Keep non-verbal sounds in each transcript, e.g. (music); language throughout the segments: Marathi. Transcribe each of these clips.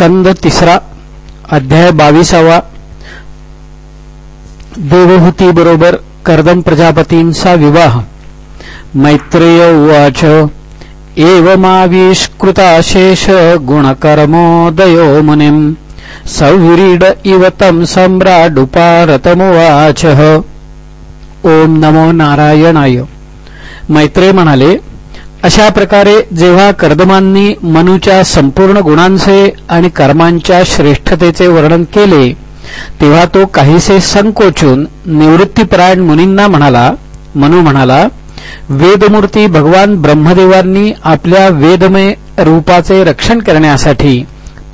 स्कंद तिसरा अध्याय बावीसावा. देवहूती बरोबर कर्दम प्रजापतींचा विवाह. मैत्रेय उवाच एवमाविष्कृताशेष गुणकर्मोदयो मुनिम् सौरीड इव तम् सम्राडुपारतमुवाच. ओम नमो नारायणाय. मैत्रेय म्हणाले अशा प्रकारे जेव्हा कर्दमांनी मनूच्या संपूर्ण गुणांचे आणि कर्मांच्या श्रेष्ठतेचे वर्णन केले तेव्हा तो काहीसे संकोचून निवृत्तीपरायण मुनींना म्हणाला मनु म्हणाला वेदमूर्ती भगवान ब्रह्मदेवांनी आपल्या वेदमय रूपाचे रक्षण करण्यासाठी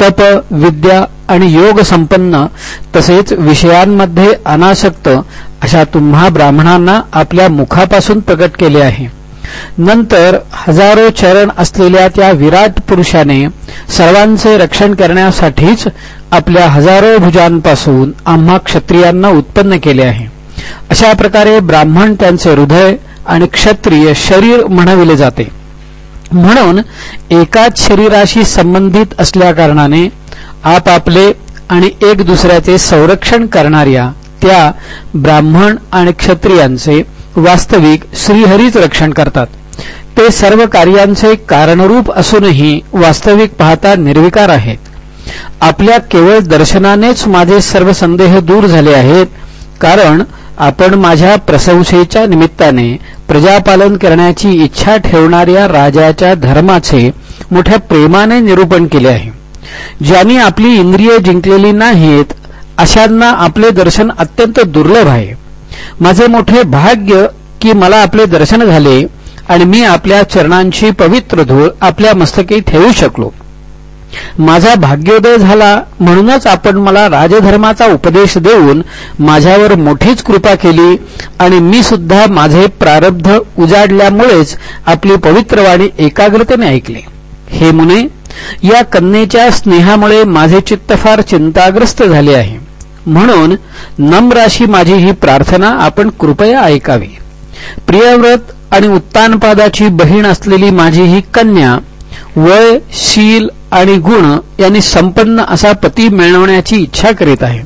तप विद्या आणि योग संपन्न तसेच विषयांमध्ये अनासक्त अशा तुम्हा ब्राह्मणांना आपल्या मुखापासून प्रकट केले आहे. नंतर हजारो चरण असलेल्या त्या विराट पुरुषाने सर्वांचे रक्षण करण्यासाठीच आपल्या हजारो भुजांपासून आम्हा क्षत्रियांना उत्पन्न केले आहे. अशा प्रकारे ब्राह्मण त्यांचे हृदय आणि क्षत्रिय शरीर म्हणविले जाते. म्हणून एकाच शरीराशी संबंधित असल्याकारणाने आपापले आणि एक दुसऱ्याचे संरक्षण करणाऱ्या त्या ब्राह्मण आणि क्षत्रियांचे वास्तविक श्रीहरीच रक्षण करतात. ते सर्व कार्यांचे कारणरूप असूनही वास्तविक पाहता निर्विकार आहेत. आपल्या केवळ दर्शनानेच माझे सर्व संदेह दूर झाले आहेत कारण आपण माझ्या प्रशंसेच्या निमित्ताने प्रजापालन करण्याची इच्छा ठेवणाऱ्या राजाच्या धर्माचे मोठ्या प्रेमाने निरूपण केले आहे. ज्यांनी आपली इंद्रिय जिंकलेली नाहीत अशांना आपले दर्शन अत्यंत दुर्लभ आहे. माझे मोठे भाग्य की मला आपले दर्शन झाले आणि मी आपल्या चरणांची पवित्र धूळ आपल्या मस्तकी ठेवू शकलो. माझा भाग्योदय झाला म्हणूनच आपण मला राजधर्माचा उपदेश देऊन माझ्यावर मोठीच कृपा केली आणि मी सुद्धा माझे प्रारब्ध उजाडल्यामुळेच आपली पवित्रवाणी एकाग्रतेने ऐकले. हे मुने या कन्येच्या स्नेहामुळे माझे चित्त फार चिंताग्रस्त झाले आहे. म्हणून नम्राशी माझी ही प्रार्थना आपण कृपया ऐकावी. प्रियव्रत आणि उत्तानपादाची बहीण असलेली माझी ही कन्या वय शील आणि गुण यांनी संपन्न असा पती मिळवण्याची इच्छा करीत आहे.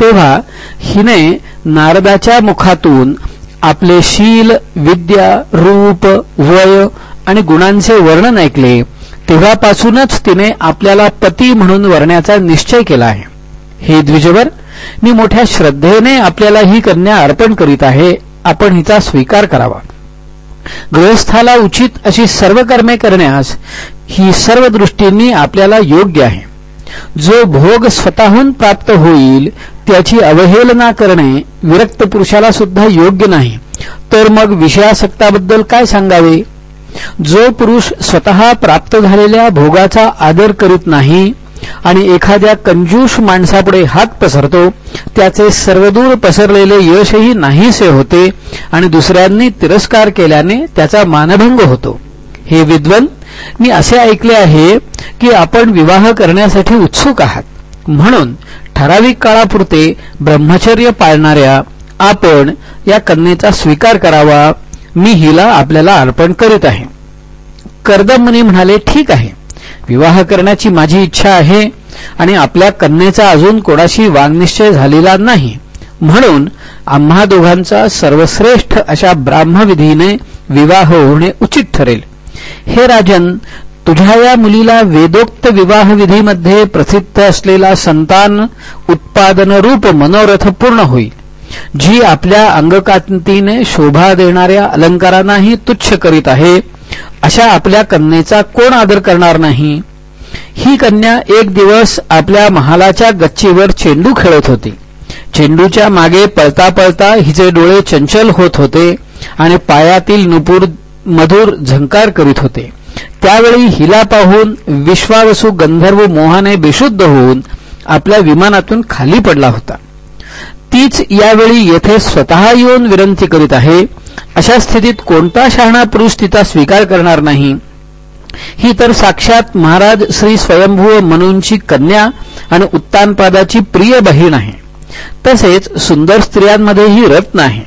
तेव्हा हिने नारदाच्या मुखातून आपले शील विद्या रूप वय आणि गुणांचे वर्णन ऐकले. तेव्हापासूनच तिने आपल्याला पती म्हणून वरण्याचा निश्चय केला आहे. हे द्विजवर मी मोठ्या श्रद्धेने आपल्याला ही कन्या अर्पण करीत आहे आपण हिचा स्वीकार करावा. गृहस्थाला उचित अशी सर्व कर्मे करण्यास ही सर्व दृष्टींनी आपल्याला योग्य आहे. जो भोग स्वतःहून प्राप्त होईल त्याची अवहेलना करणे विरक्त पुरुषाला सुद्धा योग्य नाही. तर मग विषयासक्ताबद्दल काय सांगावे? जो पुरुष स्वतः प्राप्त झालेल्या भोगाचा आदर करीत नाही आणि एखाद्या कंजूष माणसापुढे हात पसरतो त्याचे सर्वदूर पसरलेले यशही नाहीसे होते आणि दुसऱ्यांनी तिरस्कार केल्याने त्याचा मानभंग होतो. हे विद्वन मी असे ऐकले आहे की आपण विवाह करण्यासाठी उत्सुक आहात. म्हणून ठराविक काळापुरते ब्रह्मचर्य पाळणाऱ्या आपण या कन्येचा स्वीकार करावा. मी हिला आपल्याला अर्पण करीत आहे. कर्दमनी म्हणाले ठीक आहे. विवाह करण्याची माझी इच्छा आहे आणि आपल्या कन्येचा अजून कोणाशी वागनिश्चय झालेला नाही. म्हणून आम्हा दोघांचा सर्वश्रेष्ठ अशा ब्राह्मविधीने विवाह होणे उचित ठरेल. हे राजन तुझ्या या मुलीला वेदोक्त विवाहविधीमध्ये प्रसिद्ध असलेला संतान उत्पादन रूप मनोरथ पूर्ण होईल. जी आपल्या अंगकांतीने शोभा देणाऱ्या अलंकारांनाही तुच्छ करीत आहे अशा आपल्या कन्येचा कोण आदर करणार नाही? ही कन्या एक दिवस आपल्या महालाच्या गच्चीवर चेंडू खेळत होती. चेंडूच्या मागे पळता पळता हिचे डोळे चंचल होत होते आणि पायातील नुपूर मधुर झंकार करीत होते. त्यावेळी हिला पाहून विश्वावसू गंधर्व मोहाने बेशुद्ध होऊन आपल्या विमानातून खाली पडला होता. तीच यावेळी येथे स्वतः येऊन विनंती करीत आहे अशा स्थितीत कोणता शहाणा पुरुष तिचा स्वीकार करणार नाही? ही तर साक्षात महाराज श्री स्वयंभू मनूंची कन्या आणि उत्तानपादाची प्रिय बहीण आहे. तसेच सुंदर स्त्रियांमध्येही रत्न आहे.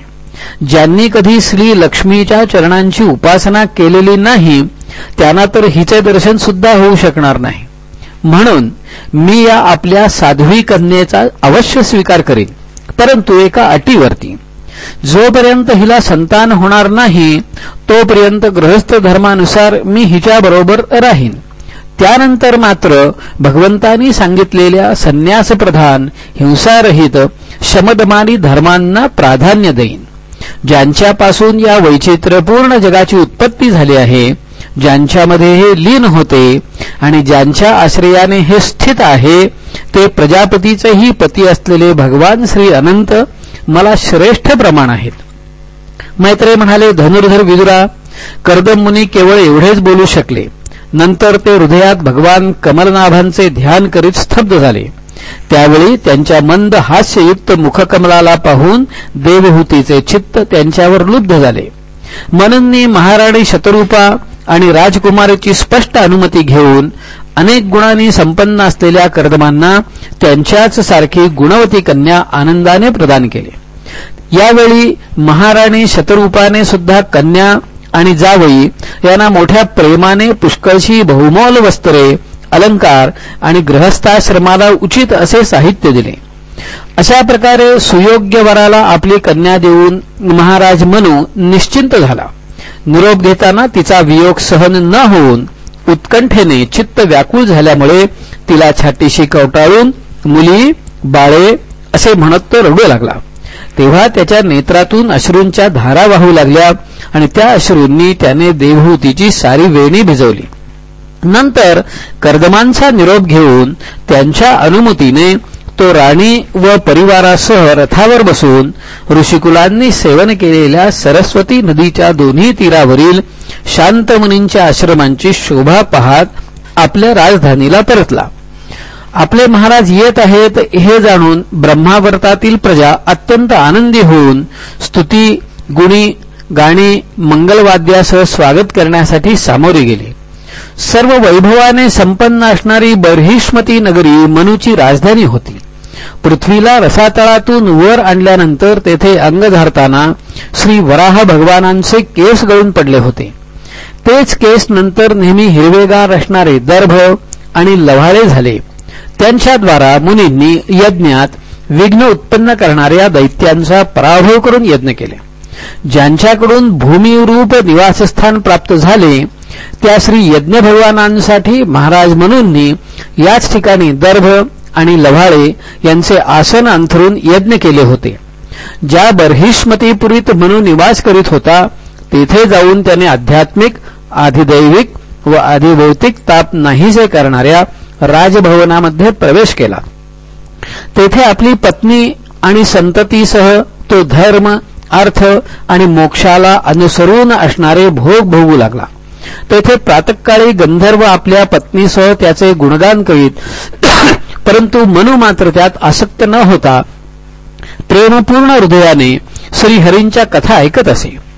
ज्यांनी कधी श्री लक्ष्मीच्या चरणांची उपासना केलेली नाही त्यांना तर हिचे दर्शन सुद्धा होऊ शकणार नाही. म्हणून मी या आपल्या साध्वी कन्येचा अवश्य स्वीकार करीन परंतु एका अटीवरती. जोपर्यंत हिला संतान होणार नाही तोपर्यंत ग्रहस्थ धर्मानुसार मी हिच्याबरोबर राहीन. त्यानंतर मात्र भगवंतांनी सांगितलेल्या संन्यासप्रधान हिंसारहित शमदमानी धर्मांना प्राधान्य देईन. ज्यांच्यापासून या वैचित्र्यपूर्ण जगाची उत्पत्ती झाली आहे ज्यांच्यामध्ये हे लीन होते आणि ज्यांच्या आश्रयाने हे स्थित आहे ते प्रजापतीचेही पती असलेले भगवान श्री अनंत मला श्रेष्ठ प्रमाण आहेत. मैत्रे म्हणाले धनुर्धर विदुरा कर्दम मुनी केवळ एवढेच बोलू शकले. नंतर ते हृदयात भगवान कमलनाभांचे ध्यान करीत स्तब्ध झाले. त्यावेळी त्यांच्या मंद हास्ययुक्त मुखकमलाला पाहून देवहूतीचे चित्त त्यांच्यावर लुब्ध झाले. मनननी महाराणी शतरूपा आणि राजकुमारीची स्पष्ट अनुमती घेऊन अनेक गुणांनी संपन्न असलेल्या कर्दमांना त्यांच्याच सारखी गुणवती कन्या आनंदाने प्रदान केले. यावेळी महाराणी शतरूपाने सुद्धा कन्या आणि जावई यांना मोठ्या प्रेमाने पुष्कळशी बहुमोल वस्त्रे अलंकार आणि ग्रहस्थाश्रमाला उचित असे साहित्य दिले. अशा प्रकारे सुयोग्य वराला आपली कन्या देऊन महाराज मनू निश्चिंत झाला. निरोप घेताना तिचा वियोग सहन न होऊन उत्कंठेने चित्त व्याकुळ झाल्यामुळे तिला छातीशी कवटाळून मुली बाळे असे म्हणत तो रडू लागला. तेव्हा त्याच्या नेत्रातून अश्रूंच्या धारा वाहू लागल्या आणि त्या अश्रूंनी त्याने देवहूतीची सारी वेणी भिजवली. नंतर कर्दमांचा निरोप घेऊन त्यांच्या अनुमतीने तो राणी व परिवारासह रथावर बसून ऋषिकुलांनी सेवन केलेल्या सरस्वती नदीच्या दोन्ही तीरावरील शांतमुनींच्या आश्रमांची शोभा पाहत आपल्या राजधानीला परतला. आपले महाराज येत आहेत हे जाणून ब्रह्मावर्तातील प्रजा अत्यंत आनंदी होऊन स्तुती गुणी गाणी मंगलवाद्यासह स्वागत करण्यासाठी सामोरे गेले. सर्व वैभवाने संपन्न असणारी बर्हिष्मती नगरी मनूची राजधानी होती. पृथ्वीला रसातळातून वर आणल्यानंतर तेथे अंग धारताना श्री वराह भगवानांचे केस गळून पडले होते. तेच केस नंतर नेहमी हिरवेगार असणारे दर्भ आणि लव्हाळे झाले. त्यांच्याद्वारा मुनींनी यज्ञात विघ्न उत्पन्न करणाऱ्या दैत्यांचा पराभव करून यज्ञ केले. ज्यांच्याकडून भूमिरूप निवासस्थान प्राप्त झाले त्या श्री यज्ञ भगवानांसाठी महाराज म्हणूननी याच ठिकाणी दर्भ आणि लव्हाळे यांचे आसन अंथरून यज्ञ केले होते. ज्या बर्हिष्मतीपुरीत म्हणून निवास करीत होता तेथे जाऊन त्याने आध्यात्मिक आधिदैविक व आधिभौतिक ताप नाहीसे करणाऱ्या राजभवनामध्ये प्रवेश केला. तेथे आपली पत्नी आणि संततीसह तो धर्म अर्थ आणि मोक्षाला अनुसरून असणारे भोग भोगू लागला. तेथे प्रातकाळी गंधर्व आपल्या पत्नीसह त्याचे गुणगान करीत (coughs) परंतु मनु मात्र त्यात आसक्त न होता प्रेमपूर्ण हृदयाने श्रीहरींच्या कथा ऐकत असे.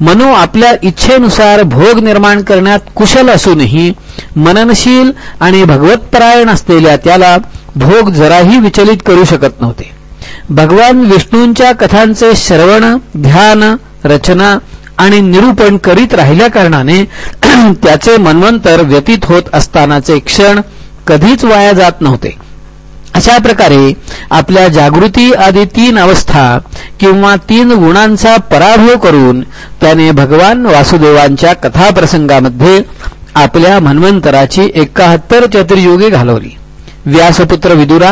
मनो आपल्या इच्छेनुसार भोग निर्माण करण्यात कुशल असूनही मननशील आणि भगवतपरायण असलेल्या त्याला भोग जराही विचलित करू शकत नव्हते. भगवान विष्णूंच्या कथांचे श्रवण ध्यान रचना आणि निरूपण करीत राहिल्या कारणाने (clears throat) त्याचे मनवंतर व्यतीत होत असतानाचे क्षण कधीच वाया जात नव्हते. अशा प्रकारे आपल्या जागृती आदी तीन अवस्था किंवा तीन गुणांचा पराभव करून त्याने भगवान वासुदेवांच्या कथाप्रसंगामध्ये आपल्या मन्वंतराची एकाहत्तर चतुर्युगे घालवली. व्यासपुत्र विदुरा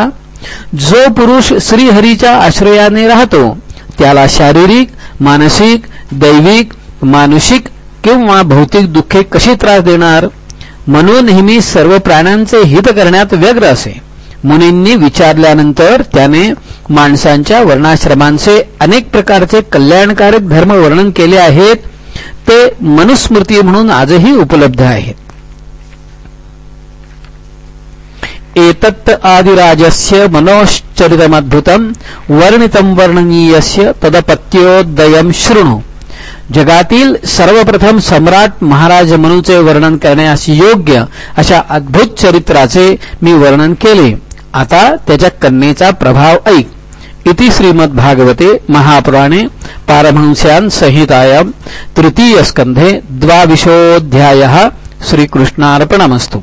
जो पुरुष श्रीहरीच्या आश्रयाने राहतो त्याला शारीरिक मानसिक दैविक मानुषिक किंवा भौतिक दुःखे कशी त्रास देणार? मनो नेहमी सर्व प्राण्यांचे हित करण्यात व्यग्र असे. मुनींनी विचारल्यानंतर त्याने माणसांच्या वर्णाश्रमांचे अनेक प्रकारचे कल्याणकारक धर्म वर्णन केले आहेत. ते मनुस्मृती म्हणून आजही उपलब्ध आहेत. एतत् आदिराजस्य मनोश्चरितमद्भुतम वर्णितम वर्णनीयस्य तदपत्योदयम शृणु. जगातील सर्वप्रथम सम्राट महाराज मनूचे वर्णन करण्यास योग्य अशा अद्भुत चरित्राचे मी वर्णन केले. आता त्याच्या कन्येचा प्रभाव ऐक. इति श्रीमद्भागवते महापुराणे पारमहंस्यां संहितायां तृतीय स्कंधे द्वाविशोऽध्यायः श्रीकृष्णार्पणमस्तु.